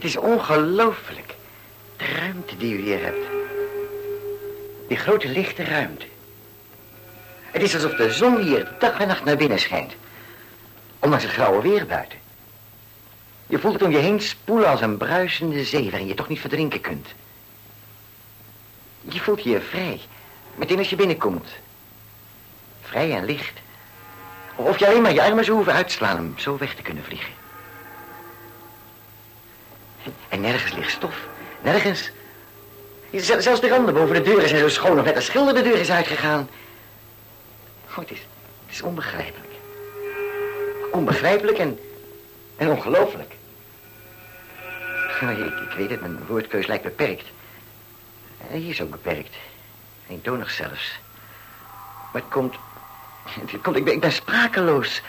Het is ongelooflijk. De ruimte die u hier hebt. Die grote lichte ruimte. Het is alsof de zon hier dag en nacht naar binnen schijnt. Ondanks het grauwe weer buiten. Je voelt het om je heen spoelen als een bruisende zee waarin je toch niet verdrinken kunt. Je voelt je vrij. Meteen als je binnenkomt. Vrij en licht. Of je alleen maar je armen zou hoeven uitslaan om zo weg te kunnen vliegen. En nergens ligt stof. Nergens. Zelfs de randen boven de deuren zijn zo schoon of net als schilder de deur is uitgegaan. Oh, het is, het is onbegrijpelijk. Onbegrijpelijk en, en ongelooflijk. Ik, ik weet het, mijn woordkeus lijkt beperkt. Hij is ook beperkt. Eentonig zelfs. Maar het komt... Komt ik, ben, ik ben sprakeloos.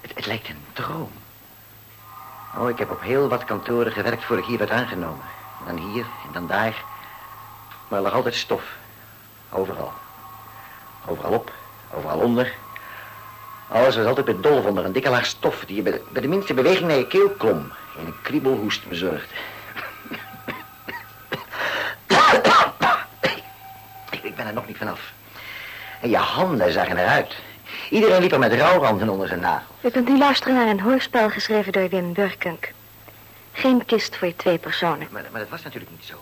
Het, het lijkt een droom. Oh, ik heb op heel wat kantoren gewerkt voordat ik hier werd aangenomen. dan hier en dan daar. Maar er lag altijd stof. Overal. Overal op, overal onder. Alles was altijd bedolven onder een dikke laag stof... die je bij de, bij de minste beweging naar je keel klom... en een kriebelhoest bezorgde. ik ben er nog niet vanaf. En je handen zagen eruit. Iedereen liep er met rouwranden onder zijn nagel. U kunt nu luisteren naar een hoorspel geschreven door Wim Burkunk. Geen kist voor twee personen. Maar, maar dat was natuurlijk niet zo.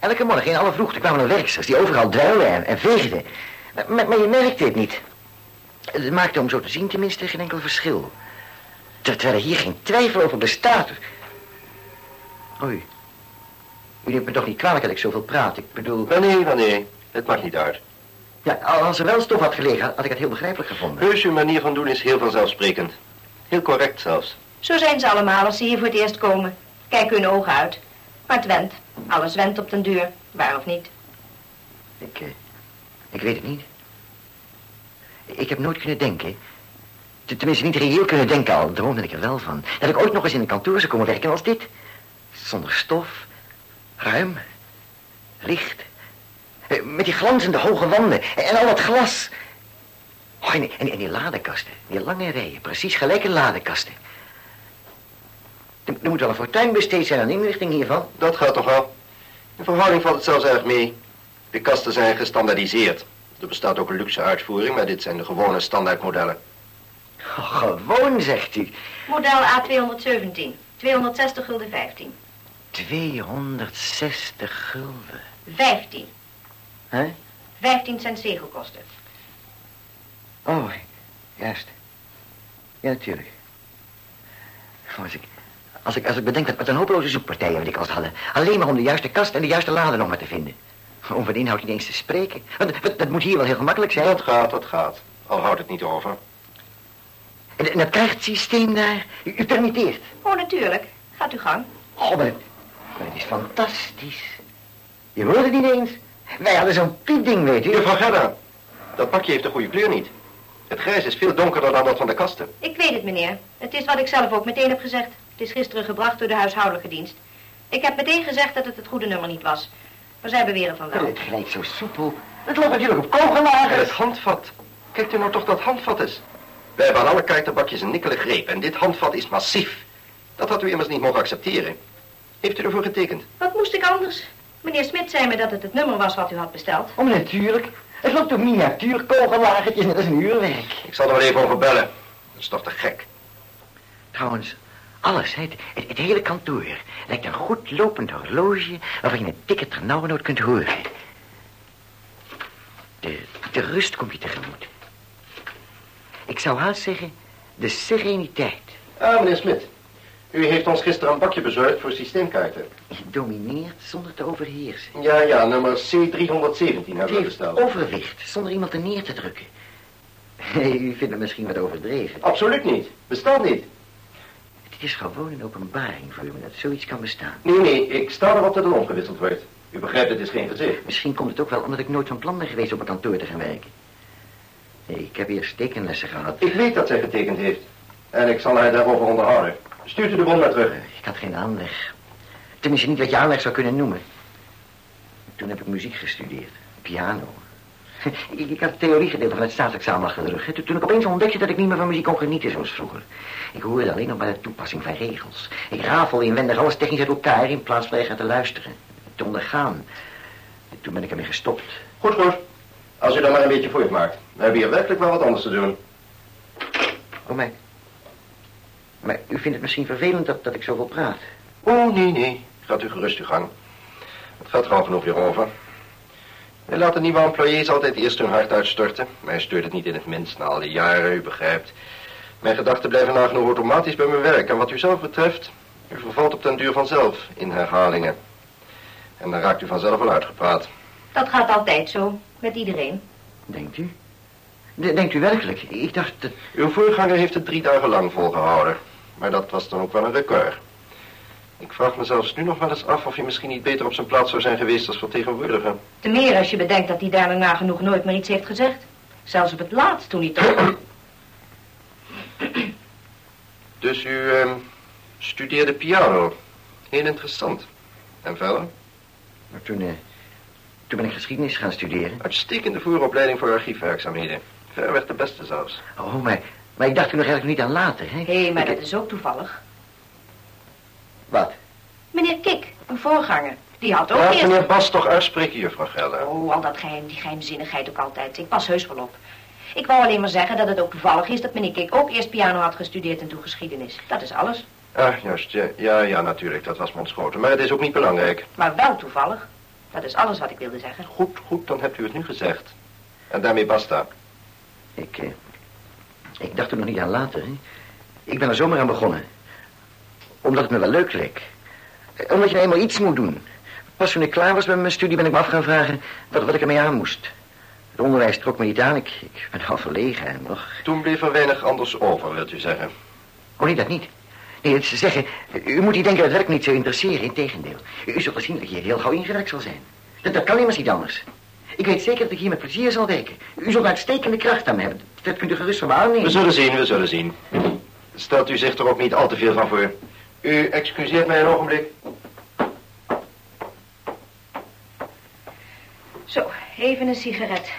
Elke morgen in alle vroegte kwamen er werksters die overal druilden en, en veegden. Maar, maar, je merkte het niet. Het maakte om zo te zien tenminste geen enkel verschil. Terwijl er hier geen twijfel over bestaat. Oei. U neemt me toch niet kwalijk dat ik zoveel praat. Ik bedoel... Wanneer, wanneer? Het maakt niet uit. Ja, als er wel stof had gelegen, had ik het heel begrijpelijk gevonden. Heus, uw manier van doen is heel vanzelfsprekend. Heel correct zelfs. Zo zijn ze allemaal als ze hier voor het eerst komen. Kijk hun ogen uit. Maar het went. Alles went op den duur. Waar of niet? Ik, eh, ik weet het niet. Ik heb nooit kunnen denken... Tenminste, niet reëel kunnen denken, al droomde ik er wel van. Dat ik ooit nog eens in een kantoor zou komen werken als dit. Zonder stof, ruim, licht. Eh, met die glanzende hoge wanden en al dat glas. Oh, en, en, en die ladekasten, die lange rijen, precies gelijke ladekasten. Er, er moet wel een fortuin besteed zijn aan de inrichting hiervan. Dat gaat toch wel. In verhouding valt het zelfs erg mee. De kasten zijn gestandaardiseerd. Er bestaat ook een luxe uitvoering, maar dit zijn de gewone standaardmodellen. Oh, gewoon, zegt u. Model A217. 260 gulden 15. 260 gulden. 15. Hè? 15 cent zegelkosten. Oh, juist. Ja, natuurlijk. Als ik, als ik, als ik bedenk dat met een hopeloze zoekpartijen wat ik als hadden. Alleen maar om de juiste kast en de juiste lade nog maar te vinden. Om van inhoud niet eens te spreken. Want dat, dat moet hier wel heel gemakkelijk zijn. Dat gaat, dat gaat. Al houdt het niet over. En, en dat kaartsysteem daar, u, u permitteert. Oh, natuurlijk. Gaat u gang. Oh, maar het, maar het is fantastisch. Je hoort het niet eens. Wij hadden zo'n piepding, weet u. Juffrouw Gerda, dat pakje heeft een goede kleur niet. Het grijs is veel donkerder dan dat van de kasten. Ik weet het, meneer. Het is wat ik zelf ook meteen heb gezegd. Het is gisteren gebracht door de huishoudelijke dienst. Ik heb meteen gezegd dat het het goede nummer niet was. Maar zij beweren van wel. Het glijdt zo soepel. Het loopt natuurlijk op kogelnagels. En het handvat. Kijkt u nou toch dat handvat is? Wij hebben aan alle kaartenbakjes een nikkelen greep en dit handvat is massief. Dat had u immers niet mogen accepteren. Heeft u ervoor getekend? Wat moest ik anders? Meneer Smit zei me dat het het nummer was wat u had besteld. Oh, natuurlijk. Het loopt op miniatuurkogellagertjes net als een uurwerk. Ik zal er wel even over bellen. Dat is toch te gek. Trouwens, alles, het, het, het hele kantoor, lijkt een goed lopend horloge waarvan je een ticket ternauwernood kunt horen. De, de rust komt je tegemoet. Ik zou haast zeggen, de sereniteit. Ah, meneer Smit. U heeft ons gisteren een bakje bezorgd voor systeemkaarten. Domineert zonder te overheersen. Ja, ja, nummer C317 hebben we besteld. overwicht, zonder iemand er neer te drukken. U vindt het misschien wat overdreven. Absoluut niet. Bestaat niet. Het is gewoon een openbaring voor me dat zoiets kan bestaan. Nee, nee, ik sta erop dat het omgewisseld wordt. U begrijpt, het is geen gezicht. Misschien komt het ook wel omdat ik nooit van plan ben geweest op een kantoor te gaan werken. Nee, ik heb eerst tekenlessen gehad. Ik weet dat zij getekend heeft. En ik zal haar daarover onderhouden. Stuurt u de bon maar terug. Ik had geen aanleg. Tenminste niet wat je aanleg zou kunnen noemen. Toen heb ik muziek gestudeerd. Piano. Ik, had het theoriegedeelte van het staatsexamen achter de rug. hè. Toen, ik opeens ontdekte dat ik niet meer van muziek kon genieten zoals vroeger. Ik hoorde alleen nog maar de toepassing van regels. Ik rafel inwendig alles technisch uit elkaar in plaats van echt te luisteren. Te ondergaan. En toen ben ik ermee gestopt. Goed, goed. Als u dan maar een beetje voortmaakt. We hebben hier werkelijk wel wat anders te doen. Oh, maar... Maar u vindt het misschien vervelend dat, dat ik zoveel praat. Oh, nee, nee. Gaat u gerust uw gang. Het gaat al genoeg weer over. Wij laten nieuwe employés altijd eerst hun hart uitstorten. Mij steurt het niet in het minst na al die jaren, u begrijpt. Mijn gedachten blijven nagenoeg automatisch bij mijn werk. En wat u zelf betreft, u vervalt op den duur vanzelf in herhalingen. En dan raakt u vanzelf wel uitgepraat. Dat gaat altijd zo, met iedereen. Denkt u? De- denkt u werkelijk? Ik dacht dat... Uw voorganger heeft het drie dagen lang volgehouden. Maar dat was dan ook wel een record. Ik vraag me zelfs nu nog wel eens af of hij misschien niet beter op zijn plaats zou zijn geweest als vertegenwoordiger. Te meer als je bedenkt dat hij daarna nagenoeg nooit meer iets heeft gezegd. Zelfs op het laatst toen hij toch... Dus u ehm, studeerde piano. Heel interessant. En verder? Maar toen, eh, toen ben ik geschiedenis gaan studeren. Uitstekende vooropleiding voor archiefwerkzaamheden. Verreweg de beste zelfs. Oh, maar, maar ik dacht er nog eigenlijk niet aan later, hè? Hé, maar Ik- dat is ook toevallig. Wat? Meneer Kik, een voorganger, die had ook Laat eerst... meneer Bas toch uitspreken, juffrouw Geller. Oh, al dat geheim, die geheimzinnigheid ook altijd. Ik pas heus wel op. Ik wou alleen maar zeggen dat het ook toevallig is dat meneer Kik ook eerst piano had gestudeerd en toen geschiedenis. Dat is alles. Ah, juist. Ja, ja, ja, natuurlijk. Dat was me ontschoten. Maar het is ook niet belangrijk. Maar wel toevallig. Dat is alles wat ik wilde zeggen. Goed, goed, dan hebt u het nu gezegd. En daarmee basta. Ik, eh, ik dacht er nog niet aan later, hè? Ik ben er zomaar aan begonnen. Omdat het me wel leuk leek. Eh, Omdat je nou eenmaal iets moet doen. Pas toen ik klaar was met mijn studie ben ik me af gaan vragen wat, wat ik ermee aan moest. Het onderwijs trok me niet aan. Ik, ik ben al verlegen en nog... Toen bleef er weinig anders over, wilt u zeggen. Oh, nee, dat niet. Nee, het is te zeggen, u moet die denken dat werk niet zo interesseren. Integendeel. U zult wel zien dat hier heel gauw ingeraakt zal zijn. Dat, dat kan immers niet anders. Ik weet zeker dat ik hier met plezier zal werken. U zult uitstekende kracht aan me hebben. Dat kunt u gerust van me aannemen. We zullen zien, we zullen zien. Stelt u zich er ook niet al te veel van voor. U excuseert mij een ogenblik. Zo, even een sigaret.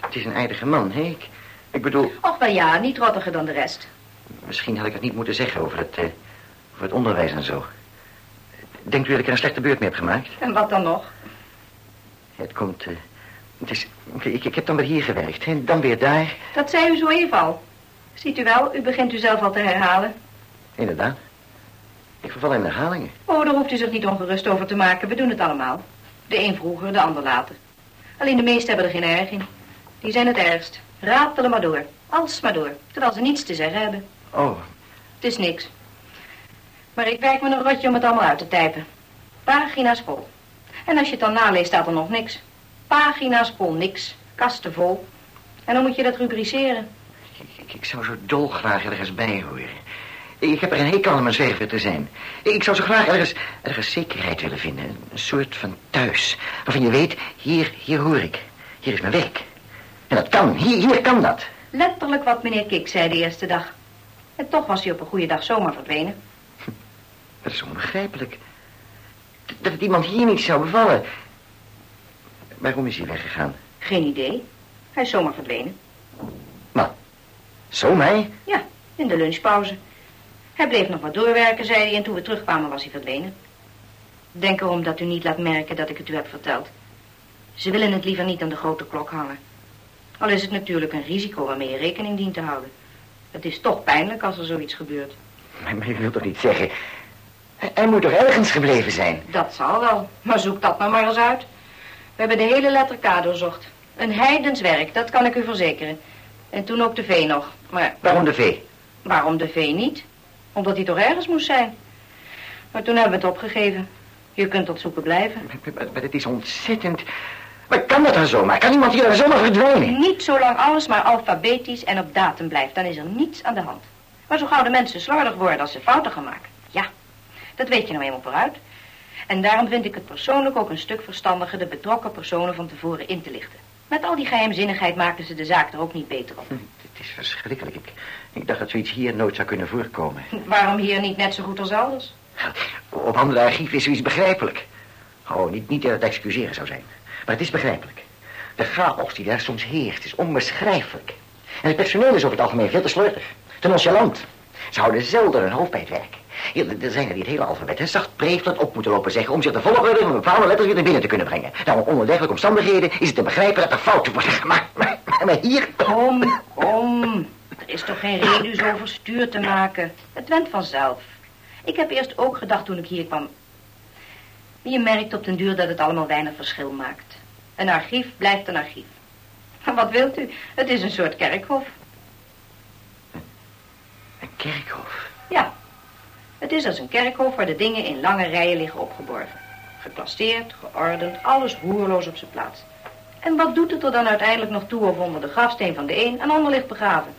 Het is een aardige man, hè? Ik, ik bedoel, Och, wel ja, niet rottiger dan de rest. misschien had ik het niet moeten zeggen over het, eh, over het onderwijs en zo. Denkt u dat ik er een slechte beurt mee heb gemaakt? En wat dan nog? Het komt, eh, het is, ik, ik heb dan weer hier gewerkt, hè? Dan weer daar. Dat zei u zo even al. Ziet u wel, u begint u zelf al te herhalen. Inderdaad. Ik verval in herhalingen. Oh, daar hoeft u zich niet ongerust over te maken. We doen het allemaal. De een vroeger, de ander later. Alleen de meesten hebben er geen erg in. Die zijn het ergst. Ratelen maar door. Als maar door. Terwijl ze niets te zeggen hebben. Oh, Het is niks. Maar ik werk met een rotje om het allemaal uit te typen. Pagina's vol. En als je het dan naleest, staat er nog niks. Pagina's vol, niks. Kasten vol. En dan moet je dat rubriceren. ik, ik, zou zo dolgraag ergens bij horen. Ik heb er een hekel aan om een zwerver te zijn. Ik zou zo graag ergens, ergens zekerheid willen vinden. Een soort van thuis. Waarvan je weet, hier, hier hoor ik. Hier is mijn werk. En dat kan, hier, hier kan dat. Letterlijk wat meneer Kik zei de eerste dag. En toch was hij op een goede dag zomaar verdwenen. Dat is onbegrijpelijk. Dat het iemand hier niet zou bevallen. Waarom is hij weggegaan? Geen idee. Hij is zomaar verdwenen. Zo mij? Ja, in de lunchpauze. Hij bleef nog wat doorwerken, zei hij, en toen we terugkwamen was hij verdwenen. Denk erom dat u niet laat merken dat ik het u heb verteld. Ze willen het liever niet aan de grote klok hangen. Al is het natuurlijk een risico waarmee je rekening dient te houden. Het is toch pijnlijk als er zoiets gebeurt. Maar, maar je wilt toch niet zeggen... Hij, moet toch ergens gebleven zijn? Dat zal wel, maar zoek dat nou maar eens uit. We hebben de hele letter K doorzocht. Een heidens werk, dat kan ik u verzekeren. En toen ook de V nog. Maar Waarom de V? waarom de V niet? Omdat hij toch ergens moest zijn. Maar toen hebben we het opgegeven. Je kunt tot zoeken blijven. Maar, maar, maar het is ontzettend... Maar kan dat dan zomaar? Kan iemand hier dan zomaar verdwijnen? Niet zolang alles maar alfabetisch en op datum blijft. Dan is er niets aan de hand. Maar zo gauw de mensen slordig worden als ze fouten gaan maken. Dat weet je nou eenmaal vooruit. En daarom vind ik het persoonlijk ook een stuk verstandiger de betrokken personen van tevoren in te lichten. Met al die geheimzinnigheid maken ze de zaak er ook niet beter op. Hm, Het is verschrikkelijk. Ik, ik dacht dat zoiets hier nooit zou kunnen voorkomen. Waarom hier niet net zo goed als elders? Op andere archieven is zoiets begrijpelijk. Oh, niet, niet dat het excuseren zou zijn. Maar het is begrijpelijk. De chaos die daar soms heerst is onbeschrijfelijk. En het personeel is over het algemeen veel te slordig. Te nonchalant. Ze houden zelden hun hoofd bij het werk. Ja, er zijn er die het hele alfabet en zacht preefland op moeten lopen zeggen... om zich de volgorde van bepaalde letters weer naar binnen te kunnen brengen. Nou, onder dergelijke omstandigheden is het te begrijpen dat er fouten worden gemaakt. Maar, maar hier... Kom, kom. Er is toch geen reden zo overstuur te maken. Het went vanzelf. Ik heb eerst ook gedacht toen ik hier kwam... Je merkt op den duur dat het allemaal weinig verschil maakt. Een archief blijft een archief. Wat wilt u? Het is een soort kerkhof. Een kerkhof? Ja. Het is als een kerkhof waar de dingen in lange rijen liggen opgeborgen. Geclasseerd, geordend, alles roerloos op zijn plaats. En wat doet het er dan uiteindelijk nog toe of onder de grafsteen van de een een ander ligt begraven?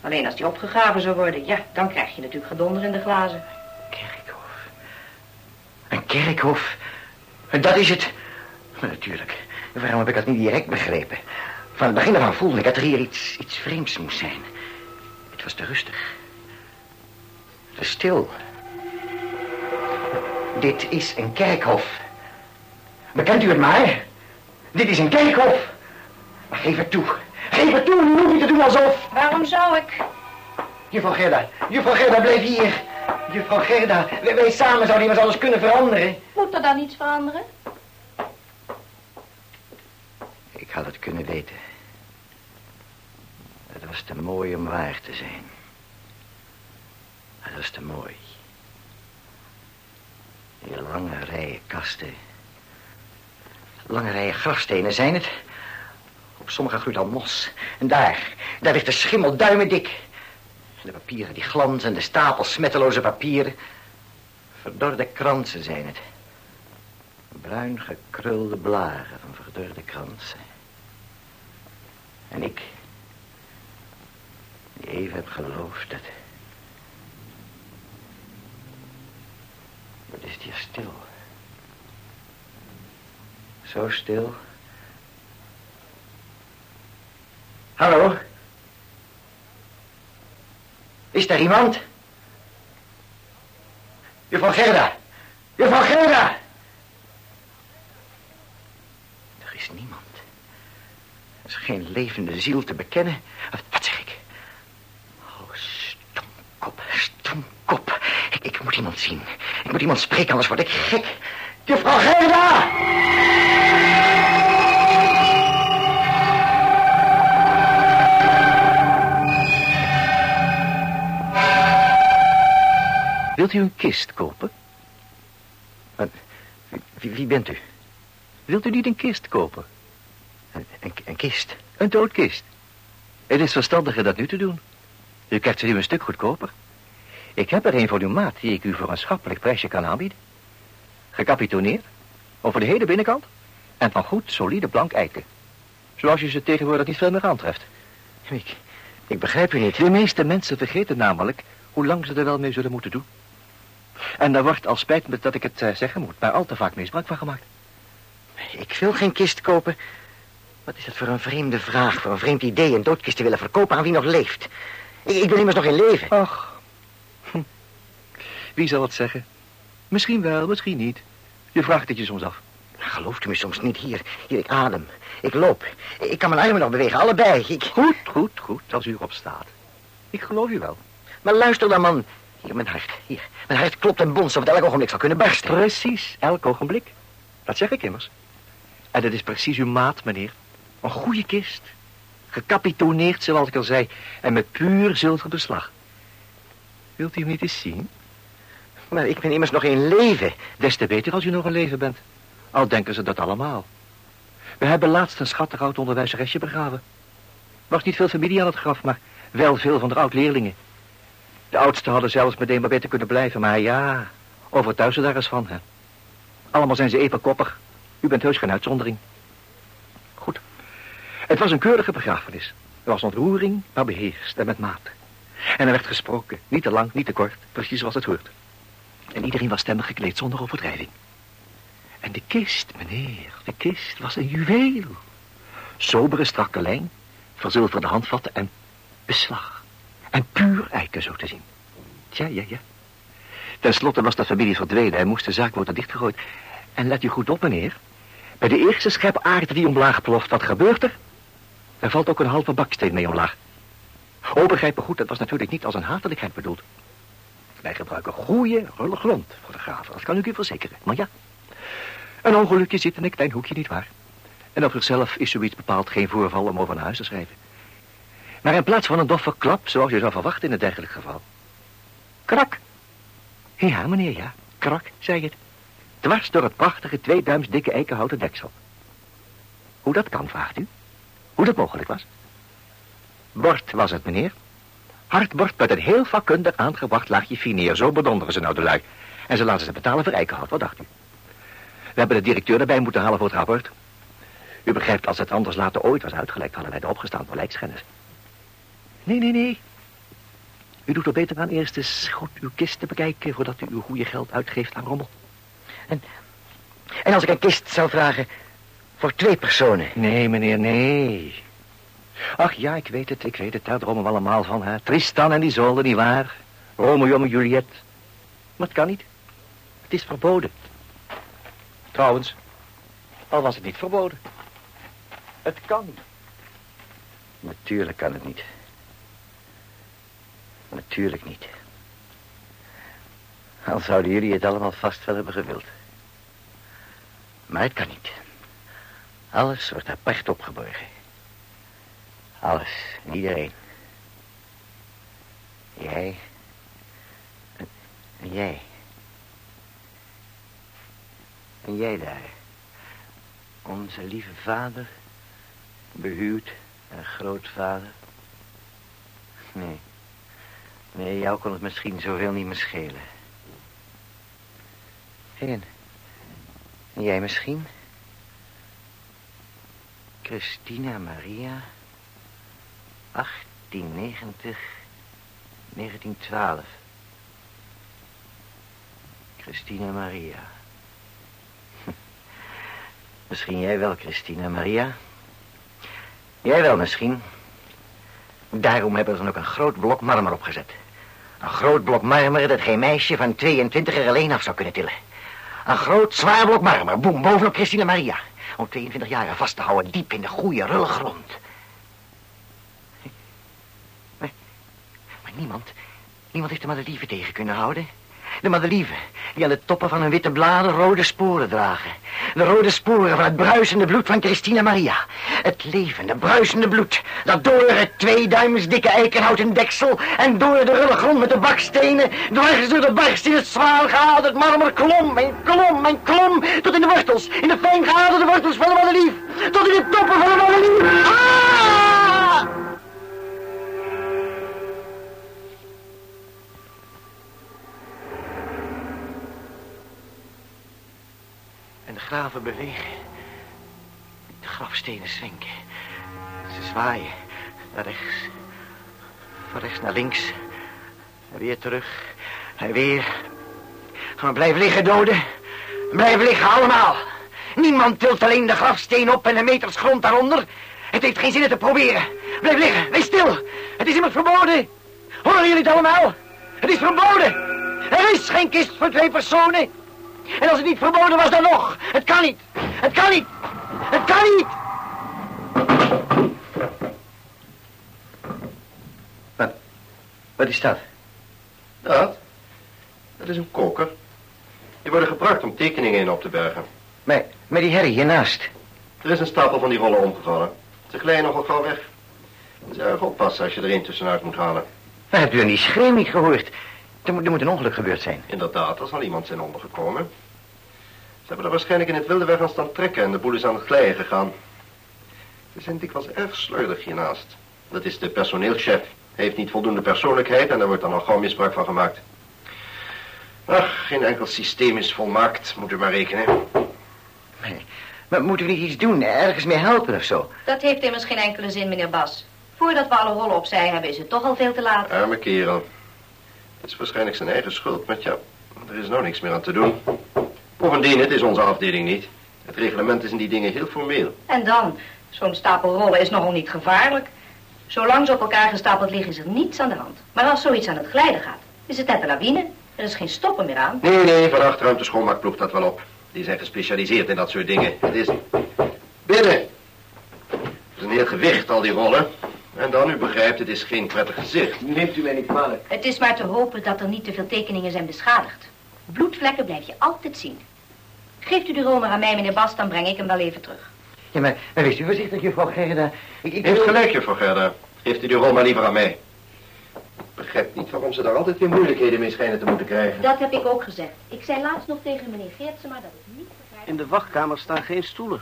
Alleen als die opgegraven zou worden, ja, dan krijg je natuurlijk gedonder in de glazen. Kerkhof. Een kerkhof. Dat is het. Natuurlijk. Waarom heb ik dat niet direct begrepen? Van het begin af aan voelde ik dat er hier iets, iets vreemds moest zijn. Het was te rustig. Stil. Dit is een kerkhof. Bekent u het maar? Dit is een kerkhof. Maar geef het toe. Geef het toe, u hoeft niet te doen alsof... Waarom zou ik? Juffrouw Gerda, juffrouw Gerda, blijf hier. Juffrouw Gerda, wij, wij samen zouden immers alles kunnen veranderen. Moet er dan iets veranderen? Ik had het kunnen weten. Het was te mooi om waar te zijn. Het was te mooi. Die lange rijen kasten. Lange rijen grafstenen zijn het. Op sommige groeit al mos. En daar, daar ligt de schimmel duimendik. En de papieren die glanzen, de stapels smetteloze papieren. Verdorde kransen zijn het. Bruin gekrulde blaren van verdorde kransen. En ik, die even heb geloofd dat... Wat is het hier stil? Zo stil. Hallo? Is er iemand? Juffrouw Gerda! Juffrouw Gerda! Er is niemand. Er is geen levende ziel te bekennen. Wat, zeg ik? Oh, stomkop, stomkop. Ik, ik moet iemand zien. Ik moet iemand spreken, anders word ik gek. Juffrouw Gerda! Wilt u een kist kopen? Wat, wie, wie bent u? Wilt u niet een kist kopen? Een, een, een kist? Een doodkist. Het is verstandiger dat nu te doen. U krijgt ze nu een stuk goedkoper. Ik heb er een voor uw maat die ik u voor een schappelijk prijsje kan aanbieden. Gecapitoneerd, over de hele binnenkant en van goed solide blank eiken. Zoals je ze tegenwoordig niet veel meer aantreft. Ik, ik begrijp u niet. De meeste mensen vergeten namelijk hoe lang ze er wel mee zullen moeten doen. En daar wordt, al spijt me dat ik het eh, zeggen moet, maar al te vaak misbruik van gemaakt. Ik wil geen kist kopen. Wat is dat voor een vreemde vraag, voor een vreemd idee... een doodkist te willen verkopen aan wie nog leeft? Ik, ik ben immers nog in leven. Ach, hm. wie zal het zeggen? Misschien wel, misschien niet. Je vraagt het je soms af. Gelooft u me soms niet hier? Hier, ik adem. Ik loop. Ik kan mijn armen nog bewegen, allebei. Ik... Goed, goed, goed, als u erop staat. Ik geloof u wel. Maar luister dan, man. Hier, mijn hart. Hier. Mijn hart klopt en bonst of het elk ogenblik zal kunnen barsten. Precies, elk ogenblik. Dat zeg ik immers. En dat is precies uw maat, meneer. Een goede kist. Gecapitoneerd, zoals ik al zei. En met puur zilverbeslag. Wilt u hem niet eens zien? Maar ik ben immers nog in leven. Des te beter als u nog in leven bent. Al denken ze dat allemaal. We hebben laatst een schattig oud onderwijzeresje begraven. Was niet veel familie aan het graf, maar wel veel van de oud-leerlingen. De oudsten hadden zelfs meteen maar beter kunnen blijven, maar ja, overtuig ze daar eens van, hè. Allemaal zijn ze even koppig. U bent heus geen uitzondering. Goed. Het was een keurige begrafenis. Er was ontroering, maar beheerst en met maat. En er werd gesproken, niet te lang, niet te kort, precies zoals het hoort. En iedereen was stemmig gekleed zonder overdrijving. En de kist, meneer, de kist was een juweel. Sobere strakke lijn, verzilverde handvatten en beslag. En puur eiken, zo te zien. Tja, ja, ja. Ten slotte was de familie verdwenen en moest de zaak worden dichtgegooid. En let u goed op, meneer. Bij de eerste schep aarde die omlaag ploft, wat gebeurt er? Er valt ook een halve baksteen mee omlaag. Oh, begrijp me goed, dat was natuurlijk niet als een hatelijkheid bedoeld. Wij gebruiken goede, rulle grond voor de graven, dat kan ik u verzekeren. Maar ja, een ongelukje zit in een klein hoekje, niet waar? En op zichzelf is zoiets bepaald geen voorval om over naar huis te schrijven. Maar in plaats van een doffe klap, zoals je zou verwachten in een dergelijk geval. Krak. Ja, meneer, ja. Krak, zei het. Dwars door het prachtige tweeduims dikke eikenhouten deksel. Hoe dat kan, vraagt u? Hoe dat mogelijk was? Bord was het, meneer. Hardbord met een heel vakkundig aangebracht laagje fineer. Zo bedonderen ze nou de lui. En ze laten ze betalen voor eikenhout, wat dacht u? We hebben de directeur erbij moeten halen voor het rapport. U begrijpt, als het anders later ooit was uitgelekt... hadden wij er opgestaan voor lijkschennis. Nee, nee, nee. U doet er beter aan eerst eens goed uw kist te bekijken... voordat u uw goede geld uitgeeft aan rommel. En, en als ik een kist zou vragen voor twee personen? Nee, meneer, nee. Ach ja, ik weet het, ik weet het. Daar dromen we allemaal van, hè. Tristan en Isolde, niet waar? Romeo en Juliet. Maar het kan niet. Het is verboden. Trouwens, al was het niet verboden. Het kan niet. Natuurlijk kan het niet. Natuurlijk niet. Al zouden jullie het allemaal vast wel hebben gewild. Maar het kan niet. Alles wordt apart opgeborgen. Alles, en iedereen. Jij. En jij. En jij daar. Onze lieve vader. Behuwd en grootvader. Nee. Nee, jou kon het misschien zoveel niet meer schelen. En, jij misschien? Christina Maria, 1890, 1912. Christina Maria. Misschien jij wel, Christina Maria. Jij wel misschien. Daarom hebben ze dan ook een groot blok marmer opgezet. Een groot blok marmer dat geen meisje van 22 er alleen af zou kunnen tillen. Een groot, zwaar blok marmer, boem, bovenop Christina Maria. Om 22 jaar vast te houden, diep in de goede, rulle grond. Maar, niemand, niemand heeft de madelieve tegen kunnen houden. De madelieve, die aan de toppen van hun witte bladen rode sporen dragen. De rode sporen van het bruisende bloed van Christina Maria. Het levende, bruisende bloed dat door het tweeduimers dikke eikenhouten deksel... en door de rulle grond met de bakstenen... dwars door de barst in het zwaar geaderd marmer klom en klom en klom... tot in de wortels, in de fijn wortels van de madelief. Tot in de toppen van de madelief. Ah! Graven bewegen. De grafstenen zwenken. Ze zwaaien. Naar rechts. Van rechts naar links. En weer terug. En weer. Maar blijf liggen, doden. Blijf liggen, allemaal. Niemand tilt alleen de grafsteen op en de meters grond daaronder. Het heeft geen zin het te proberen. Blijf liggen, wees stil. Het is immers verboden. Horen jullie het allemaal? Het is verboden. Er is geen kist voor twee personen. En als het niet verboden was, dan nog. Het kan niet. Het kan niet. Het kan niet. Wat? Wat is dat? Dat? Dat is een koker. Die worden gebruikt om tekeningen in op te bergen. Met, met die herrie hiernaast. Er is een stapel van die rollen omgevallen. Ze glijden nogal gauw weg. Het is erg oppassen als je er één tussenuit moet halen. Maar hebt u aan die schreeuw niet gehoord? Er moet, er moet een ongeluk gebeurd zijn. Inderdaad, er zal iemand zijn ondergekomen. Ze hebben er waarschijnlijk in het wilde weg aan staan trekken en de boel is aan het glijden gegaan. Ze zijn dikwijls erg sleurig hiernaast. Dat is de personeelschef. Hij heeft niet voldoende persoonlijkheid en daar wordt dan al gauw misbruik van gemaakt. Ach, geen enkel systeem is volmaakt, moet u maar rekenen. Maar, maar moeten we niet iets doen? Ergens mee helpen of zo? Dat heeft immers geen enkele zin, meneer Bas. Voordat we alle rollen opzij hebben, is het toch al veel te laat. Arme kerel. Het is waarschijnlijk zijn eigen schuld, maar ja, er is nou niks meer aan te doen. Bovendien, het is onze afdeling niet. Het reglement is in die dingen heel formeel. En dan, zo'n stapel rollen is nogal niet gevaarlijk. Zolang ze op elkaar gestapeld liggen, is er niets aan de hand. Maar als zoiets aan het glijden gaat, is het net een lawine. Er is geen stoppen meer aan. Nee, nee, van achteruit de schoonmaakploeg dat wel op. Die zijn gespecialiseerd in dat soort dingen. Het is... Binnen. Het is een heel gewicht, al die rollen. En dan, u begrijpt, het is geen prettig gezicht. Neemt u mij niet kwalijk. Het is maar te hopen dat er niet te veel tekeningen zijn beschadigd. Bloedvlekken blijf je altijd zien. Geeft u de rol maar aan mij, meneer Bas, dan breng ik hem wel even terug. Ja, maar, maar wees u voorzichtig, juffrouw Gerda. Ik, ik Heeft wil- gelijk, juffrouw Gerda. Geeft u die rol maar liever aan mij. Ik begrijp niet waarom ze daar altijd weer moeilijkheden mee schijnen te moeten krijgen. Dat heb ik ook gezegd. Ik zei laatst nog tegen meneer Geertsema dat ik niet begrijp... In de wachtkamer staan geen stoelen.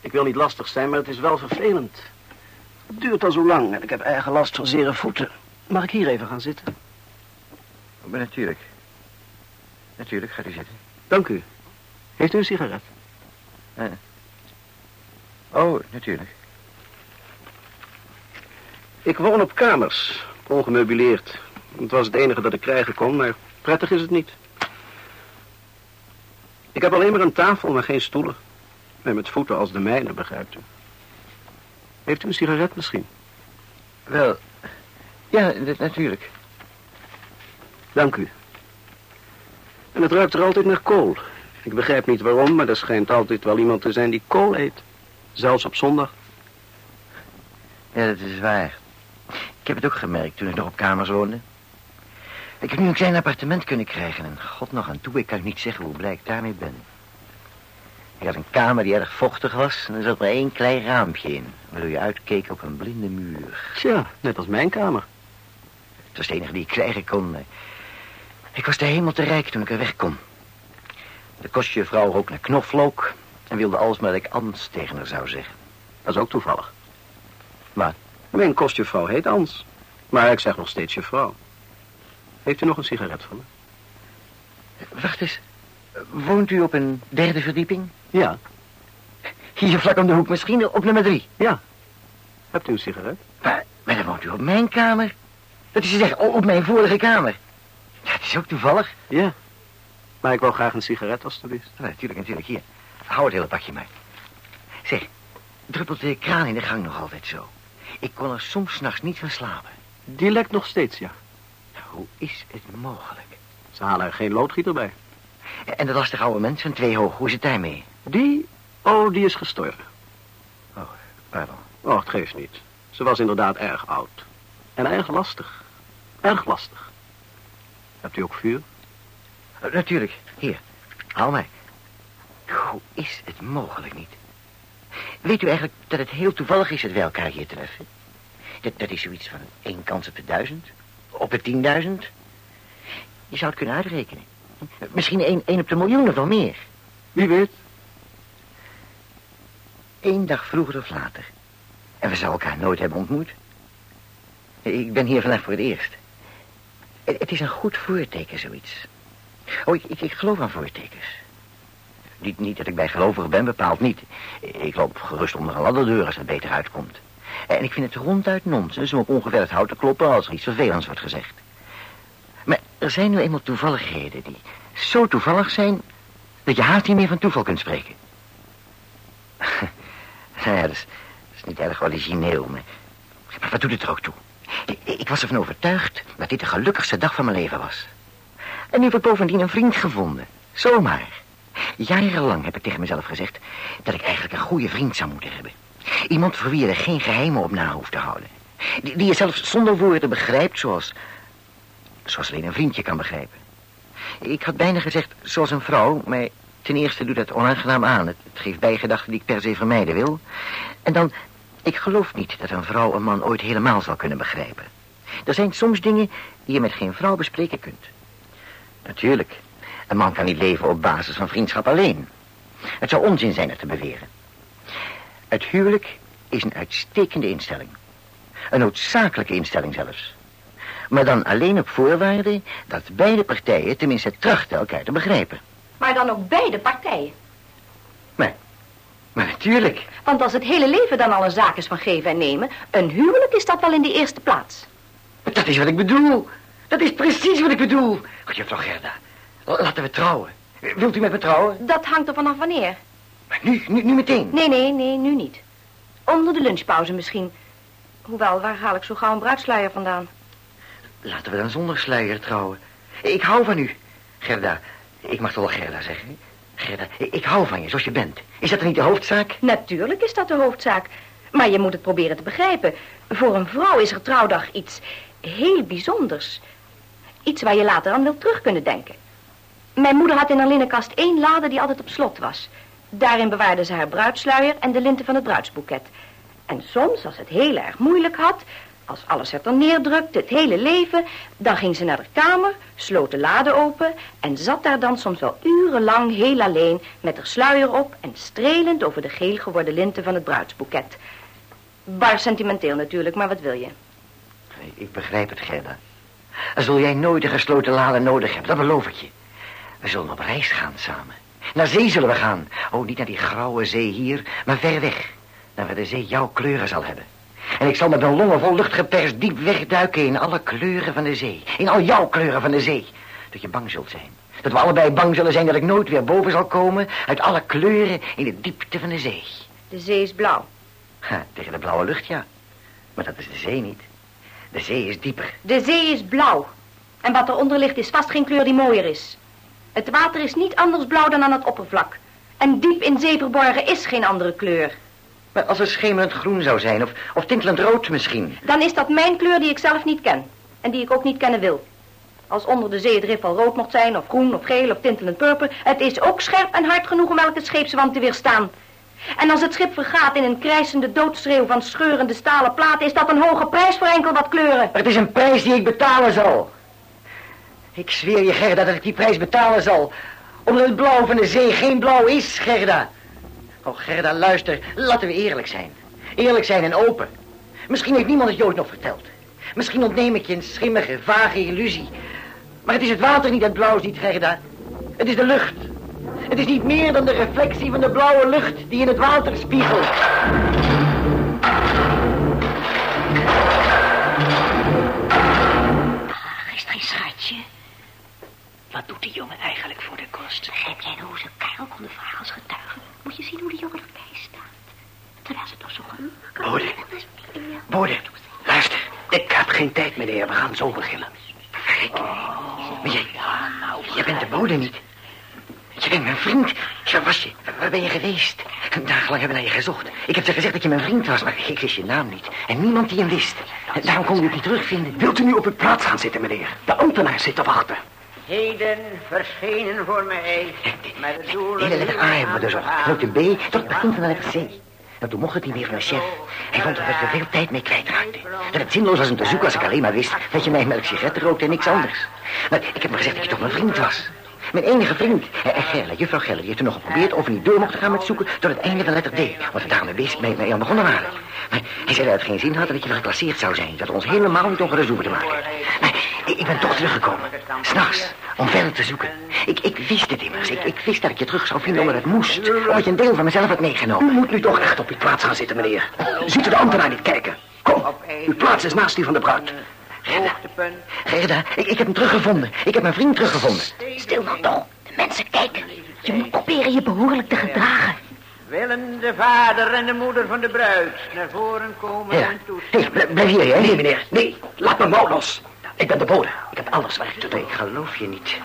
Ik wil niet lastig zijn, maar het is wel vervelend. Het duurt al zo lang en ik heb eigen last van zere voeten. Mag ik hier even gaan zitten? Maar natuurlijk. Natuurlijk, gaat u zitten. Dank u. Heeft u een sigaret? Oh, natuurlijk. Ik woon op kamers, ongemeubileerd. Het was het enige dat ik krijgen kon, maar prettig is het niet. Ik heb alleen maar een tafel, maar geen stoelen. En met voeten als de mijne, begrijpt u. Heeft u een sigaret misschien? Wel, ja, natuurlijk. Dank u. En het ruikt er altijd naar kool. Ik begrijp niet waarom, maar er schijnt altijd wel iemand te zijn die kool eet. Zelfs op zondag. Ja, dat is waar. Ik heb het ook gemerkt toen ik nog op kamers woonde. Ik heb nu een klein appartement kunnen krijgen en god nog aan toe, ik kan niet zeggen hoe blij ik daarmee ben. Ik had een kamer die erg vochtig was en er zat maar één klein raampje in, waardoor je uitkeek op een blinde muur. Tja, net als mijn kamer. Het was de enige die ik krijgen kon. Ik was de hemel te rijk toen ik er weg kon. De kostjevrouw rook naar knoflook en wilde alles maar dat ik Ans tegen haar zou zeggen. Dat is ook toevallig. Wat? Mijn kostjuffrouw heet Ans. Maar ik zeg nog steeds juffrouw. Heeft u nog een sigaret van me? Wacht eens, woont u op een derde verdieping? Ja, Hier vlak om de hoek, misschien op nummer drie. ja. Hebt u een sigaret? Maar, maar dan woont u op mijn kamer. Dat is te zeggen, op mijn vorige kamer. Het is ook toevallig. Ja. Maar ik wil graag een sigaret, alstublieft. Ja, natuurlijk, natuurlijk, hier. Hou het hele pakje maar. Zeg, druppelt de kraan in de gang nog altijd zo? Ik kon er soms nachts niet van slapen. Die lekt nog steeds, ja. Hoe is het mogelijk? Ze halen er geen loodgieter bij. En dat lastige oude mens van twee hoog, hoe is het daarmee? Die, oh, die is gestorven. Pardon. Oh, het geeft niet. Ze was inderdaad erg oud. En erg lastig. Erg lastig. Hebt u ook vuur? Natuurlijk, hier, haal mij. Hoe is het mogelijk niet? Weet u eigenlijk dat het heel toevallig is dat wij elkaar hier treffen? Dat, dat is zoiets van één kans op de duizend? Op de tienduizend? Je zou het kunnen uitrekenen. Misschien één, één op de miljoen of meer. Wie weet. Eén dag vroeger of later. En we zouden elkaar nooit hebben ontmoet. Ik ben hier vandaag voor het eerst. Het, het is een goed voorteken, zoiets. Oh, ik, ik, geloof aan voortekens. Niet, niet dat ik bijgelovig ben, bepaald niet. Ik loop gerust onder een ladderdeur als het beter uitkomt. En ik vind het ronduit nonsens om op ongeveer het hout te kloppen als er iets vervelends wordt gezegd. Maar er zijn nu eenmaal toevalligheden die zo toevallig zijn dat je haast niet meer van toeval kunt spreken. nou ja, dat is, is niet erg origineel, maar, maar wat doet het er ook toe? Ik was ervan overtuigd dat dit de gelukkigste dag van mijn leven was. En nu heb ik bovendien een vriend gevonden. Zomaar. Jarenlang heb ik tegen mezelf gezegd dat ik eigenlijk een goede vriend zou moeten hebben. Iemand voor wie je er geen geheimen op na hoeft te houden. Die, die je zelfs zonder woorden begrijpt zoals... Zoals alleen een vriendje kan begrijpen. Ik had bijna gezegd zoals een vrouw, maar ten eerste doet dat onaangenaam aan. Het, het geeft bijgedachten die ik per se vermijden wil. En dan, ik geloof niet dat een vrouw een man ooit helemaal zal kunnen begrijpen. Er zijn soms dingen die je met geen vrouw bespreken kunt. Natuurlijk, een man kan niet leven op basis van vriendschap alleen. Het zou onzin zijn het te beweren. Het huwelijk is een uitstekende instelling. Een noodzakelijke instelling zelfs. Maar dan alleen op voorwaarde dat beide partijen tenminste trachten elkaar te begrijpen. Maar dan ook beide partijen. Maar natuurlijk. Want als het hele leven dan al een zaak is van geven en nemen... een huwelijk is dat wel in de eerste plaats. Dat is wat ik bedoel. Dat is precies wat ik bedoel. God, juffrouw Gerda, la- laten we trouwen. Wilt u met me trouwen? Dat hangt er vanaf wanneer. Maar nu, nu, nu meteen. Nee, nee, nee, nu niet. Onder de lunchpauze misschien. Hoewel, waar haal ik zo gauw een bruidsluier vandaan? Laten we dan zonder sluier trouwen. Ik hou van u, Gerda. Ik mag toch wel Gerda zeggen? Gerda, ik, hou van je zoals je bent. Is dat er niet de hoofdzaak? Natuurlijk is dat de hoofdzaak. Maar je moet het proberen te begrijpen. Voor een vrouw is er trouwdag iets heel bijzonders. Iets waar je later aan wilt terug kunnen denken. Mijn moeder had in haar linnenkast één lade die altijd op slot was. Daarin bewaarde ze haar bruidsluier en de linten van het bruidsboeket. En soms, als het heel erg moeilijk had, als alles er dan neerdrukte, het hele leven, dan ging ze naar de kamer, sloot de lade open en zat daar dan soms wel urenlang heel alleen met haar sluier op en strelend over de geel geworden linten van het bruidsboeket. Bar sentimenteel natuurlijk, maar wat wil je? Ik begrijp het, Gerda. Zul jij nooit een gesloten lade nodig hebben, dat beloof ik je. We zullen op reis gaan samen. Naar zee zullen we gaan. Oh, niet naar die grauwe zee hier, maar ver weg. Naar waar de zee jouw kleuren zal hebben. En ik zal met mijn longen vol lucht geperst diep wegduiken in alle kleuren van de zee. In al jouw kleuren van de zee. Dat je bang zult zijn. Dat we allebei bang zullen zijn dat ik nooit weer boven zal komen... uit alle kleuren in de diepte van de zee. De zee is blauw. Ha, tegen de blauwe lucht, ja. Maar dat is de zee niet. De zee is dieper. De zee is blauw. En wat eronder ligt is vast geen kleur die mooier is. Het water is niet anders blauw dan aan het oppervlak. En diep in zee verborgen is geen andere kleur. Maar als het schemerend groen zou zijn, of, of tintelend rood misschien. Dan is dat mijn kleur die ik zelf niet ken. En die ik ook niet kennen wil. Als onder de zee het rif al rood mocht zijn, of groen, of geel, of tintelend purper... het is ook scherp en hard genoeg om elke scheepswand te weerstaan. En als het schip vergaat in een krijsende doodschreeuw van scheurende stalen platen... is dat een hoge prijs voor enkel wat kleuren. Maar het is een prijs die ik betalen zal. Ik zweer je, Gerda, dat ik die prijs betalen zal. Omdat het blauw van de zee geen blauw is, Gerda. Oh, Gerda, luister. Laten we eerlijk zijn. Eerlijk zijn en open. Misschien heeft niemand het je ooit nog verteld. Misschien ontneem ik je een schimmige, vage illusie. Maar het is het water niet dat blauw ziet, Gerda. Het is de lucht. Het is niet meer dan de reflectie van de blauwe lucht die in het water spiegelt. Ach, is er een schatje? Wat doet die jongen eigenlijk voor de kost? Begrijp jij nou hoe ze Karel konden vragen als getuige? Moet je zien hoe die jongen erbij staat. Terwijl ze toch zo gelukkig Bode. Bode, luister. Ik heb geen tijd, meneer. We gaan zo beginnen. Maar jij, jij bent de bode niet. Je bent mijn vriend. Waar was je? Waar ben je geweest? Dagenlang hebben we naar je gezocht. Ik heb ze gezegd dat je mijn vriend was, maar ik wist je naam niet. En niemand die hem wist. Daarom kon je het niet terugvinden. Wilt u nu op uw plaats gaan zitten, meneer? De ambtenaar zit te wachten. Heden verschenen voor mij met het doel... De hele letter A hebben we dus al. Grote B tot het begin van de letter C. En toen mocht het niet meer van de chef. Hij vond dat we er veel tijd mee kwijtraakten. Dat het zinloos was om te zoeken als ik alleen maar wist dat je mij melk sigaretten rookte en niks anders. Maar ik heb me gezegd dat je toch mijn vriend was. Mijn enige vriend. En Gerle, juffrouw Gerle, die heeft er nog geprobeerd of we niet door mochten gaan met zoeken tot het einde van letter D. Want daarmee bezig mee, mee aan begonnen waren. Maar hij zei dat het geen zin had en dat je geclasseerd zou zijn. Dat we ons helemaal niet ongerust hoeven te maken. Maar ik, ben toch teruggekomen. S'nachts. Om verder te zoeken. Ik, ik wist het immers. Ik, ik wist dat ik je terug zou vinden omdat het moest. Omdat je een deel van mezelf had U meegenomen. moet nu toch echt op uw plaats gaan zitten, meneer. Ziet u de ambtenaar niet kijken? Kom, uw plaats is naast die van de bruid. Hoogtepunt. Gerda, ik, ik heb hem teruggevonden. Ik heb mijn vriend teruggevonden. Stil dan toch. De mensen kijken. Je moet proberen je behoorlijk te gedragen. Willen de vader en de moeder van de bruid naar voren komen Ja. en toestemmen. hey, blijf hier, hè? Nee, meneer. Nee, laat me mouw los. Ik ben de bode. Ik heb alles werk te doen. Ik geloof je niet.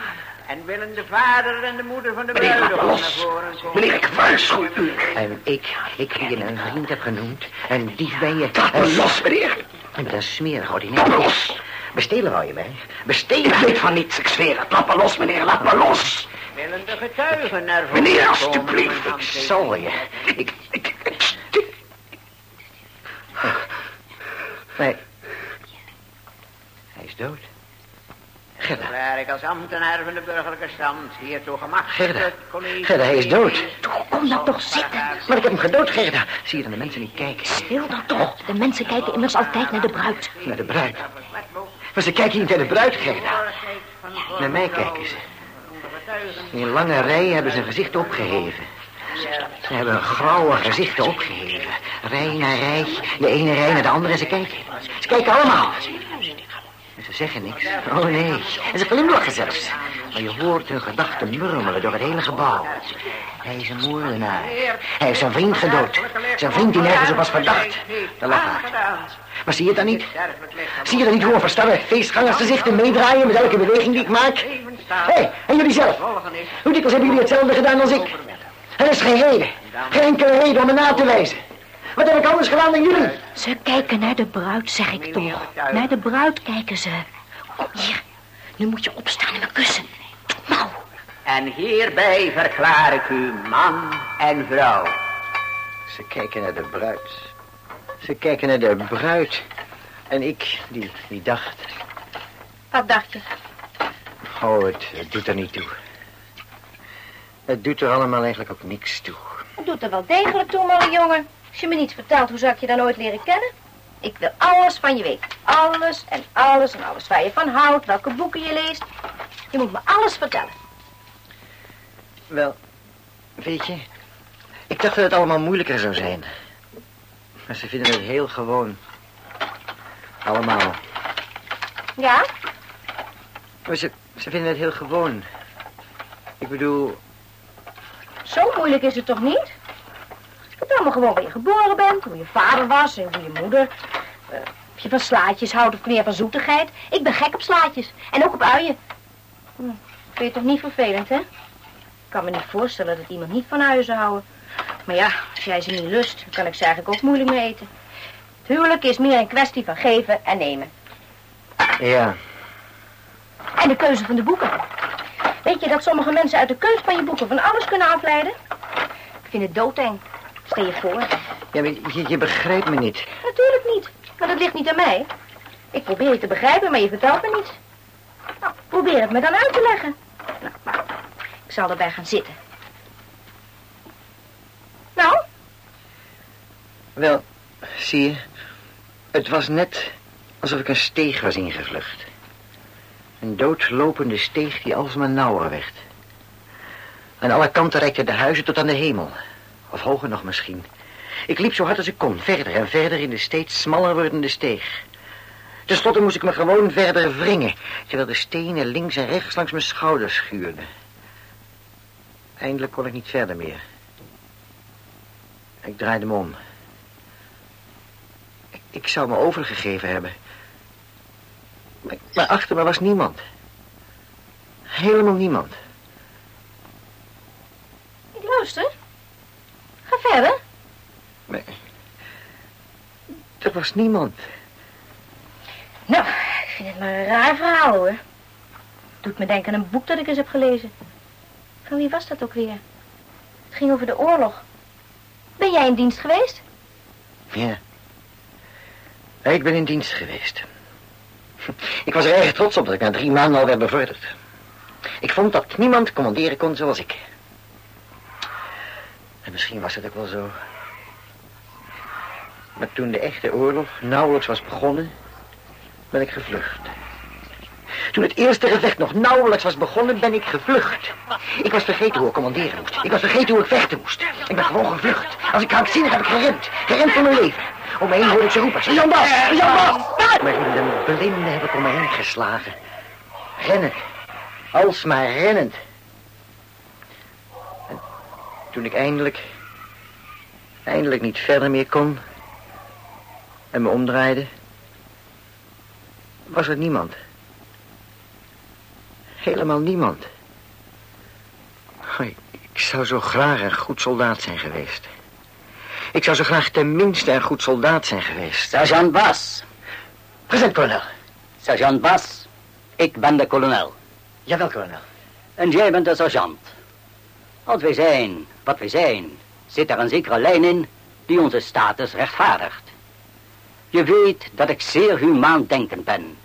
En willen de vader en de moeder van de bruidegom naar voren komen. Meneer, ik waarschuw u. En ik, ik die je een vriend heb genoemd. En dief ben je. Laat me los, meneer. Je bent een smerig Laat me ordinair. los. Bestelen wou je mij. Ik Bestelen. weet van niets, ik zweer het. Laat me los, meneer. Laat me los. Willen de getuigen naar voren Meneer, alstublieft. Ik zal je. Ik, ik, ik, ik- Nee. Hij is dood. Gerda. Waar ik als ambtenaar van de burgerlijke stand hiertoe gemachtigd Gerda. college... Gerda, hij is dood. Kom dan toch zitten. Maar ik heb hem gedood, Gerda. Zie je dan de mensen niet kijken? Stil dan toch. De mensen kijken immers altijd naar de bruid. Naar de bruid. Maar ze kijken niet naar de bruid, Gerda. Naar mij kijken ze. In lange rij hebben ze een gezicht opgeheven. Ze hebben hun grauwe gezichten opgeheven. Rij na rij. De ene rij naar de andere. En ze kijken. Ze kijken allemaal. Ze zeggen niks. Oh nee. En ze glimlachen zelfs. Maar je hoort hun gedachten murmelen door het hele gebouw. Hij is een moordenaar. Hij heeft zijn vriend gedood. Zijn vriend die nergens op was verdacht. De lafaard. Maar zie je dan niet? Zie je dan niet hoe verstarre feestgangers gezichten meedraaien met elke beweging die ik maak? Hé, hey, en jullie zelf? Hoe dikwijls hebben jullie hetzelfde gedaan als ik? Er is geen reden, geen enkele reden om me na te wijzen. Wat heb ik anders gedaan dan jullie? Ze kijken naar de bruid, zeg ik toch. Naar de bruid kijken ze. Kom hier. Nu moet je opstaan en me kussen. Nou, En hierbij verklaar ik u man en vrouw. Ze kijken naar de bruid. Ze kijken naar de bruid. En ik, die, die dacht... Wat dacht je? Oh, het, het doet er niet toe. Het doet er allemaal eigenlijk ook niks toe. Het doet er wel degelijk toe, malle jongen. Als je me niets vertelt, hoe zou ik je dan nooit leren kennen? Ik wil alles van je weten. Alles en alles en alles waar je van houdt, welke boeken je leest. Je moet me alles vertellen. Wel, weet je... Ik dacht dat het allemaal moeilijker zou zijn. Maar ze vinden het heel gewoon. Allemaal. Ja? Maar ze, ze vinden het heel gewoon. Ik bedoel, Zo moeilijk is het toch niet? Vertel me gewoon waar je geboren bent, hoe je vader was en hoe je moeder. Eh, of je van slaatjes houdt of meer van zoetigheid. Ik ben gek op slaatjes. En ook op uien. Hm, vind je toch niet vervelend, hè? Ik kan me niet voorstellen dat iemand niet van uien zou houden. Maar ja, als jij ze niet lust, dan kan ik ze eigenlijk ook moeilijk mee eten. Het huwelijk is meer een kwestie van geven en nemen. ja. En de keuze van de boeken. Weet je dat sommige mensen uit de keuze van je boeken van alles kunnen afleiden? Ik vind het doodeng. Stel je voor. Ja, maar je, je begrijpt me niet. Natuurlijk niet. Maar dat ligt niet aan mij. Ik probeer je te begrijpen, maar je vertelt me niets. Nou, probeer het me dan uit te leggen. Nou, maar ik zal erbij gaan zitten. Nou, Wel, zie je, het was net alsof ik een steeg was ingevlucht. Een doodlopende steeg die alsmaar nauwer werd. Aan alle kanten reikten de huizen tot aan de hemel. Of hoger nog misschien. Ik liep zo hard als ik kon, verder en verder in de steeds smaller wordende steeg. Ten slotte moest ik me gewoon verder wringen, terwijl de stenen links en rechts langs mijn schouders schuurden. Eindelijk kon ik niet verder meer. Ik draaide me om. Ik, zou me overgegeven hebben. Maar, maar achter me was niemand. Helemaal niemand. ik luister. Ga verder. Maar, er was niemand. Nou, ik vind het maar een raar verhaal, hoor. Doet me denken aan een boek dat ik eens heb gelezen. Van wie was dat ook weer? Het ging over de oorlog. Ben jij in dienst geweest? Ja. Ik ben in dienst geweest. Ik was er erg trots op dat ik na drie maanden al werd bevorderd. Ik vond dat niemand commanderen kon zoals ik. En misschien was het ook wel zo. Maar toen de echte oorlog nauwelijks was begonnen, ben ik gevlucht. Toen het eerste gevecht nog nauwelijks was begonnen, ben ik gevlucht. Ik was vergeten hoe ik commanderen moest. Ik was vergeten hoe ik vechten moest. Ik ben gewoon gevlucht. Als ik krankzinnig heb ik gerend. Gerend voor mijn leven. Om me heen hoorde ik ze roepen. Jan Bas! Jan Bas! Maar in de blinde heb ik om me heen geslagen. Rennen. Alsmaar rennend. En toen ik eindelijk... Eindelijk niet verder meer kon... En me omdraaide... Was er niemand. Helemaal niemand. Ik, ik zou zo graag een goed soldaat zijn geweest. Ik zou zo graag tenminste een goed soldaat zijn geweest. Sergeant Bas. Present, kolonel. Sergeant Bas. Ik ben de kolonel. Jawel, kolonel. En jij bent de sergeant. Als wij zijn wat wij zijn, zit er een zekere lijn in die onze status rechtvaardigt. Je weet dat ik zeer humaan denkend ben.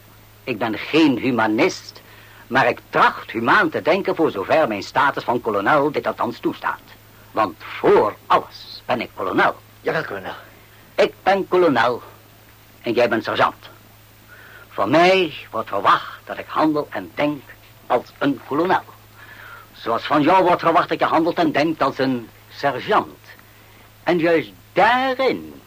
Ik ben geen humanist, maar ik tracht humaan te denken voor zover mijn status van kolonel dit althans toestaat. Want voor alles ben ik kolonel. Jawel, kolonel. Ik ben kolonel en jij bent sergeant. Van mij wordt verwacht dat ik handel en denk als een kolonel. Zoals van jou wordt verwacht dat je handelt en denkt als een sergeant. En juist daarin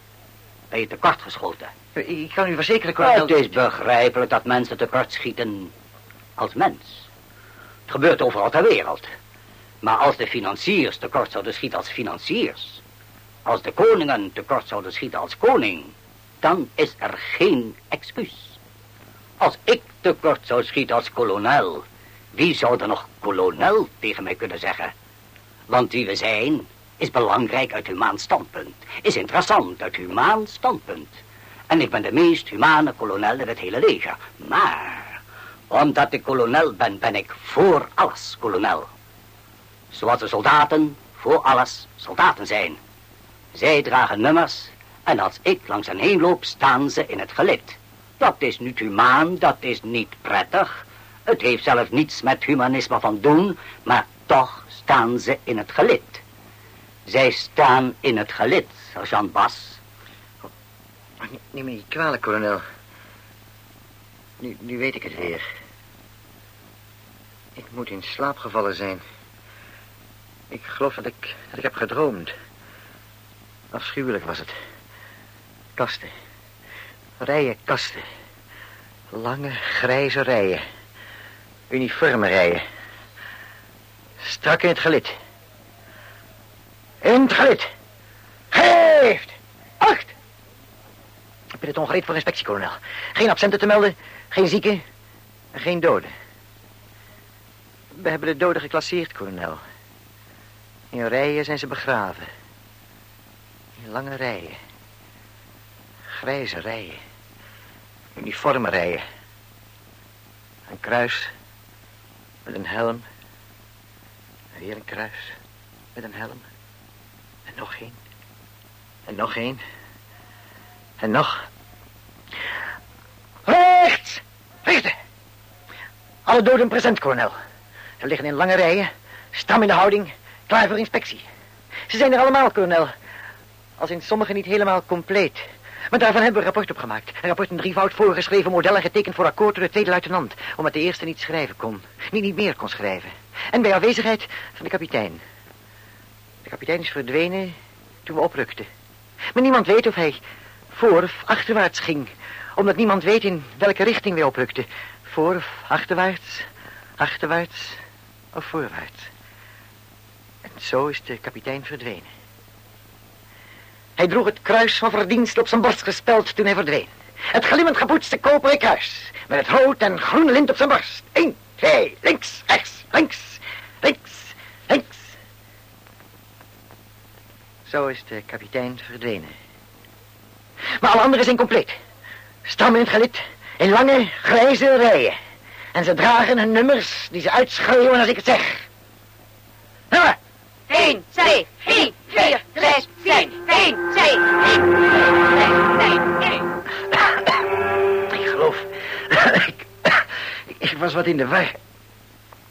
ben je tekortgeschoten. Ik kan u verzekeren, kolonel... Het is begrijpelijk dat mensen tekortschieten als mens. Het gebeurt overal ter wereld. Maar als de financiers tekort zouden schieten als financiers... als de koningen tekort zouden schieten als koning... dan is er geen excuus. Als ik tekort zou schieten als kolonel, wie zou er nog kolonel tegen mij kunnen zeggen? Want wie we zijn, is belangrijk uit humaan standpunt. Is interessant uit humaan standpunt. En ik ben de meest humane kolonel in het hele leger. Maar, omdat ik kolonel ben, ben ik voor alles kolonel. Zoals de soldaten voor alles soldaten zijn. Zij dragen nummers en als ik langs hen heen loop, staan ze in het gelid. Dat is niet humaan, dat is niet prettig. Het heeft zelfs niets met humanisme van doen, maar toch staan ze in het gelid. Zij staan in het gelid, sergeant Bas. Neem me niet kwalijk, kolonel. Nu, nu weet ik het weer. Ik moet in slaap gevallen zijn. Ik geloof dat ik, dat ik heb gedroomd. Afschuwelijk was het. Kasten. Rijen kasten. Lange, grijze rijen. Uniforme rijen. Strak in het gelid. In het gelid. Geeft. Acht. Het ongereed voor inspectie, kolonel. Geen absenten te melden, geen zieken en geen doden. We hebben de doden geclasseerd, kolonel. In rijen zijn ze begraven. In lange rijen. Grijze rijen. Uniforme rijen. Een kruis met een helm. En weer een kruis met een helm. En nog één. En nog één. En nog. Rechts! Richten! Alle doden present, kolonel. Ze liggen in lange rijen, stram in de houding, klaar voor inspectie. Ze zijn er allemaal, kolonel. Als in sommigen niet helemaal compleet. Maar daarvan hebben we een rapport opgemaakt. Een rapport in drievoud voorgeschreven modellen getekend voor akkoord door de tweede luitenant. Omdat de eerste niet schrijven kon. Niet, niet meer kon schrijven. En bij afwezigheid van de kapitein. De kapitein is verdwenen toen we oprukten. Maar niemand weet of hij voor of achterwaarts ging. Omdat niemand weet in welke richting wij oprukten. Voor of achterwaarts, achterwaarts of voorwaarts. En zo is de kapitein verdwenen. Hij droeg het kruis van verdienst op zijn borst gespeld toen hij verdween. Het glimmend gepoetste koperen kruis. Met het rood en groene lint op zijn borst. Eén, twee, links, rechts, links, links, links. Zo is de kapitein verdwenen. Maar alle anderen zijn compleet. Stram in het gelid, in lange, grijze rijen. En ze dragen hun nummers die ze uitschreeuwen als ik het zeg. Nummer! 2, 1. Ik geloof... ik, ik was wat in de war.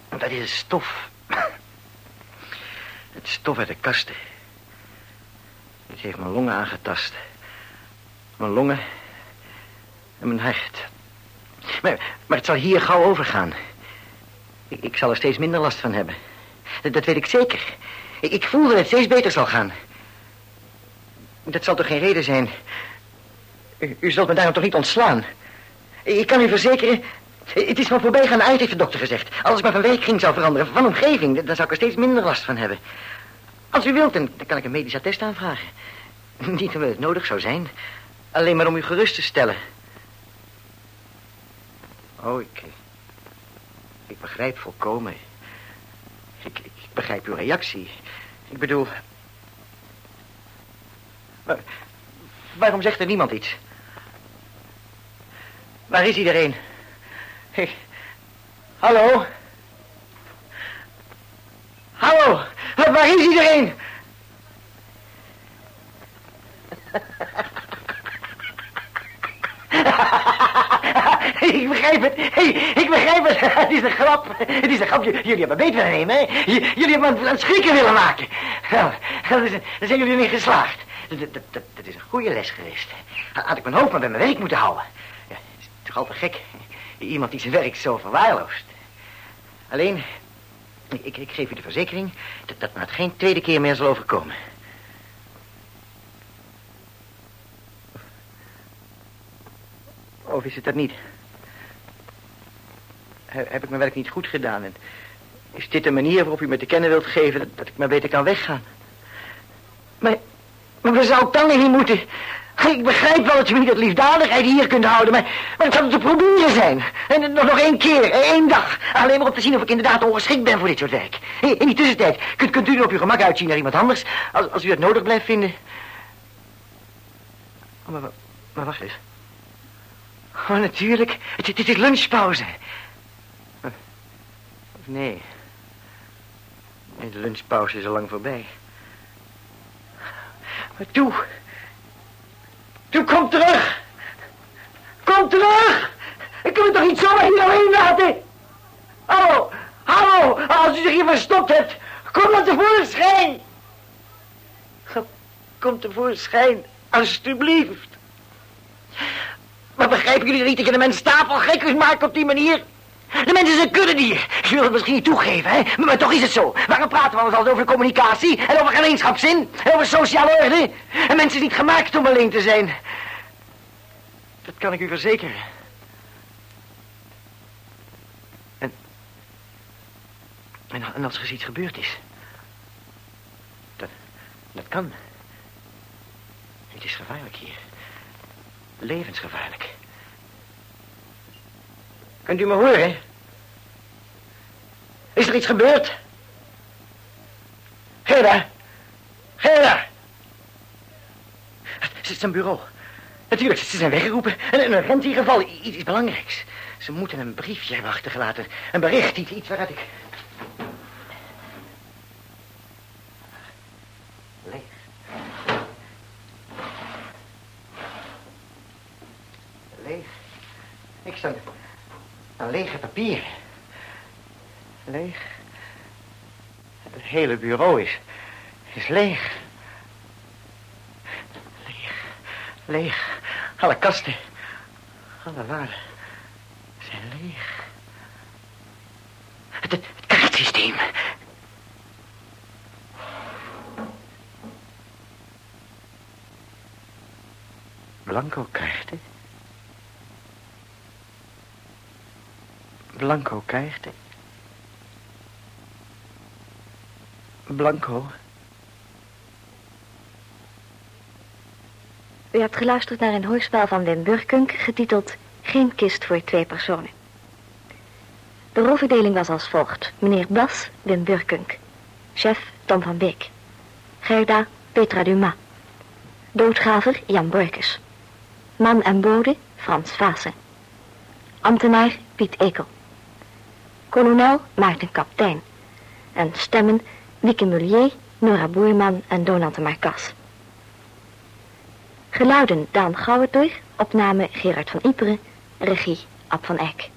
Dat is stof. Het stof uit de kasten. Het heeft mijn longen aangetast. Mijn longen en mijn hart. Maar, maar het zal hier gauw overgaan. Ik, ik zal er steeds minder last van hebben. Dat, dat weet ik zeker. Ik, ik voel dat het steeds beter zal gaan. Dat zal toch geen reden zijn. U, zult me daarom toch niet ontslaan? Ik kan u verzekeren... Het is van voorbijgaan uit, heeft de dokter gezegd. Als ik maar van werking zou veranderen, van omgeving... dan zou ik er steeds minder last van hebben. Als u wilt, dan, kan ik een medisch attest aanvragen. Niet omdat het nodig zou zijn. Alleen maar om u gerust te stellen. Oh, ik... Ik begrijp volkomen. Ik, ik begrijp uw reactie. Ik bedoel... Waarom zegt er niemand iets? Waar is iedereen? Hey, hallo? Hallo? Waar is iedereen? ik begrijp het. Hey, ik begrijp het. Het is een grap. Het is een grap. Jullie hebben beet willen nemen, hè? Jullie hebben me aan het schrikken willen maken. Wel, dan zijn jullie niet geslaagd. Dat, dat, dat, is een goede les geweest. Had ik mijn hoofd maar bij mijn werk moeten houden. Ja, is toch al te gek. Iemand die zijn werk zo verwaarloost. Alleen, ik, ik geef u de verzekering dat, dat me het geen tweede keer meer zal overkomen. Of is het dat niet? Heb ik mijn werk niet goed gedaan? En is dit een manier waarop u me te kennen wilt geven dat, ik maar beter kan weggaan? Maar waar zou ik dan heen moeten? Ik begrijp wel dat je niet het liefdadigheid hier kunt houden, maar, het zou te proberen zijn. En nog, nog één keer, één dag. Alleen maar om te zien of ik inderdaad ongeschikt ben voor dit soort werk. In die tussentijd kunt, kunt u nu op uw gemak uitzien naar iemand anders, als, als u het nodig blijft vinden. Oh, maar, wacht eens. Oh, natuurlijk. Het, het is lunchpauze. Nee. Nee, de lunchpauze is al lang voorbij. Toe. Toe, kom terug. Kom terug. Ik kan het toch niet zomaar hier alleen laten. Hallo, hallo. Als u zich hier verstopt hebt, kom dan tevoorschijn. Kom tevoorschijn, alstublieft. Maar begrijpen jullie niet dat je de mens stapelgek kunt maken op die manier? De mensen zijn kuddedier. Ze willen het misschien toegeven, hè? Maar, toch is het zo. Waarom praten we altijd over communicatie en over gemeenschapszin en over sociale orde? En mensen niet gemaakt om alleen te zijn. Dat kan ik u verzekeren. En, en, en als er iets gebeurd is. Dat, dat kan. Het is gevaarlijk hier. Levensgevaarlijk. Kunt u me horen? Is er iets gebeurd? Gerda! Gerda! Het is een bureau. Natuurlijk, ze zijn weggeroepen. Een, een agent in ieder geval. Iets, iets belangrijks. Ze moeten een briefje hebben achtergelaten. Een bericht, iets, iets waaruit ik... Leeg. Leeg. Ik sta... Een lege papier. Leeg. Het hele bureau is, is leeg. Leeg. Leeg. Alle kasten. Alle waarden zijn leeg. Het, het, het kaartsysteem. Blanco kaarten. Blanco kaarten. Blanco. U hebt geluisterd naar een hoorspel van Wim Burkunk, getiteld Geen kist voor twee personen. De rolverdeling was als volgt. Meneer Bas, Wim Burkunk. Chef, Tom van Beek. Gerda, Petra Dumas. Doodgraver, Jan Borkes. Man en bode, Frans Vaassen. Ambtenaar, Piet Ekel. Kolonel, Maarten Kaptein. En stemmen, Wieke Mullier, Nora Boerman en Donald de Marcas. Geluiden Daan Gouwentoy, opname Gerard van Iperen, regie Ab van Eck.